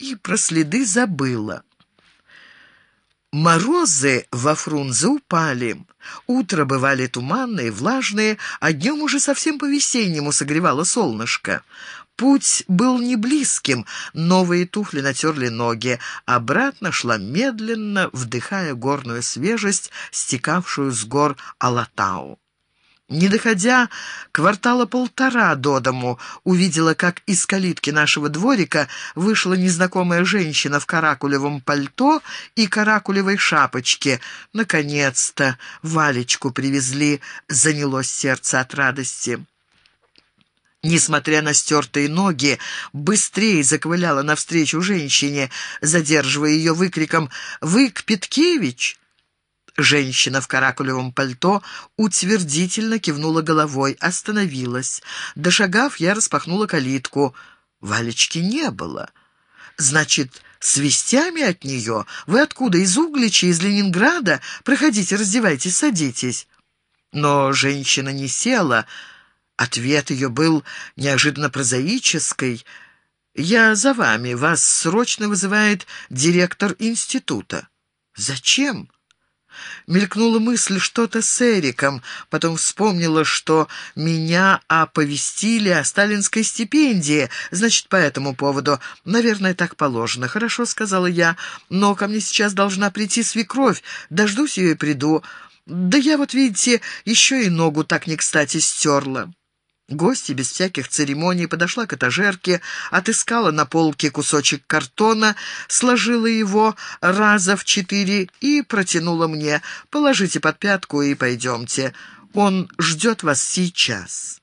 и про следы забыла. Морозы во Фрунзе упали. Утро бывали туманные, влажные, а днем уже совсем по-весеннему согревало солнышко. Путь был не близким, новые туфли натерли ноги. Обратно шла медленно, вдыхая горную свежесть, стекавшую с гор Алатау. Не доходя квартала полтора до дому, увидела, как из калитки нашего дворика вышла незнакомая женщина в каракулевом пальто и каракулевой шапочке. Наконец-то Валечку привезли, занялось сердце от радости. Несмотря на стертые ноги, быстрее заковыляла навстречу женщине, задерживая ее выкриком «Вы Кпиткевич?» Женщина в каракулевом пальто утвердительно кивнула головой, остановилась. Дошагав, я распахнула калитку. Валечки не было. «Значит, с вестями от нее? Вы откуда? Из Углича, из Ленинграда? Проходите, раздевайтесь, садитесь». Но женщина не села. Ответ ее был неожиданно прозаический. «Я за вами. Вас срочно вызывает директор института». «Зачем?» Мелькнула мысль что-то с Эриком, потом вспомнила, что меня оповестили о сталинской стипендии, значит, по этому поводу. Наверное, так положено. Хорошо, сказала я, но ко мне сейчас должна прийти свекровь. Дождусь ее и приду. Да я вот, видите, еще и ногу так не кстати стерла. Гостья без всяких церемоний подошла к этажерке, отыскала на полке кусочек картона, сложила его раза в четыре и протянула мне. «Положите под пятку и пойдемте. Он ждет вас сейчас».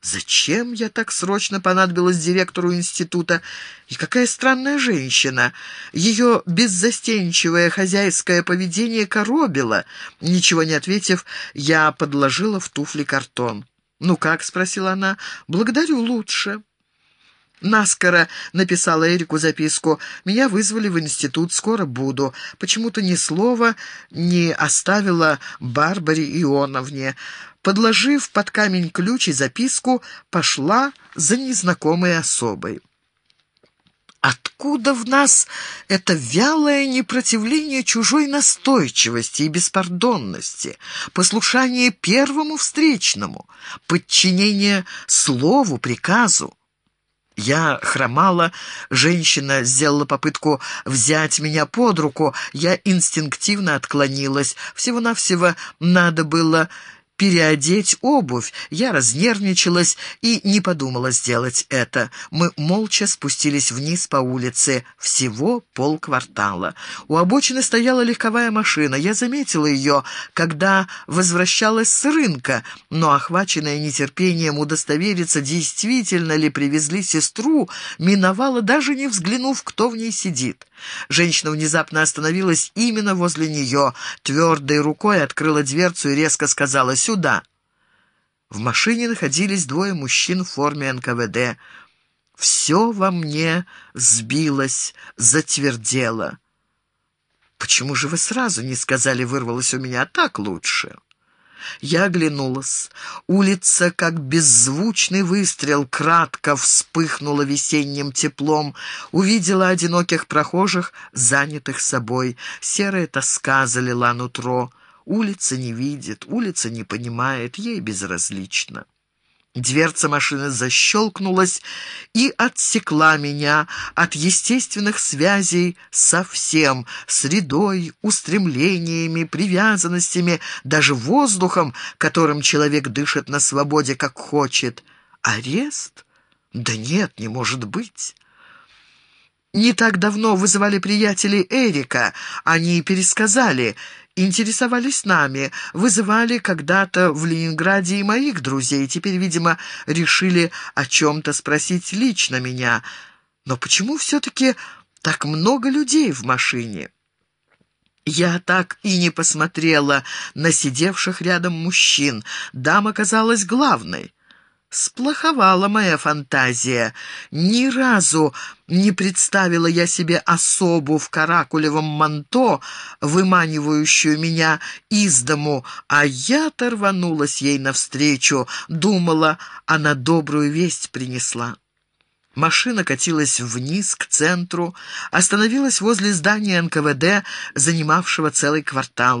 Зачем я так срочно понадобилась директору института? И какая странная женщина. Ее беззастенчивое хозяйское поведение коробило. Ничего не ответив, я подложила в туфли картон. «Ну как?» — спросила она. «Благодарю лучше». Наскоро написала Эрику записку. «Меня вызвали в институт, скоро буду». Почему-то ни слова не оставила Барбаре Ионовне. Подложив под камень ключ и записку, пошла за незнакомой особой. Откуда в нас это вялое непротивление чужой настойчивости и беспардонности, послушание первому встречному, подчинение слову, приказу? Я хромала, женщина сделала попытку взять меня под руку, я инстинктивно отклонилась. Всего-навсего надо было переодеть обувь. Я разнервничалась и не подумала сделать это. Мы молча спустились вниз по улице, всего полквартала. У обочины стояла легковая машина. Я заметила ее, когда возвращалась с рынка, но, охваченная нетерпением удостовериться, действительно ли привезли сестру, миновала, даже не взглянув, кто в ней сидит. Женщина внезапно остановилась именно возле нее, твердой рукой открыла дверцу и резко сказала «Сюда» сюда!» В машине находились двое мужчин в форме НКВД. Все во мне сбилось, затвердело. «Почему же вы сразу не сказали?» — вырвалось у меня. «Так лучше». Я оглянулась. Улица, как беззвучный выстрел, кратко вспыхнула весенним теплом. Увидела одиноких прохожих, занятых собой. Серая тоска залила нутро. Улица не видит, улица не понимает, ей безразлично. Дверца машины защелкнулась и отсекла меня от естественных связей со всем, средой, устремлениями, привязанностями, даже воздухом, которым человек дышит на свободе, как хочет. Арест? Да нет, не может быть. Не так давно вызывали приятелей Эрика. Они пересказали — интересовались нами, вызывали когда-то в Ленинграде и моих друзей, теперь, видимо, решили о чем-то спросить лично меня. Но почему все-таки так много людей в машине?» Я так и не посмотрела на сидевших рядом мужчин. Дама казалась главной. Сплоховала моя фантазия. Ни разу не представила я себе особу в каракулевом манто, выманивающую меня из дому, а я-то рванулась ей навстречу, думала, она добрую весть принесла. Машина катилась вниз, к центру, остановилась возле здания НКВД, занимавшего целый квартал.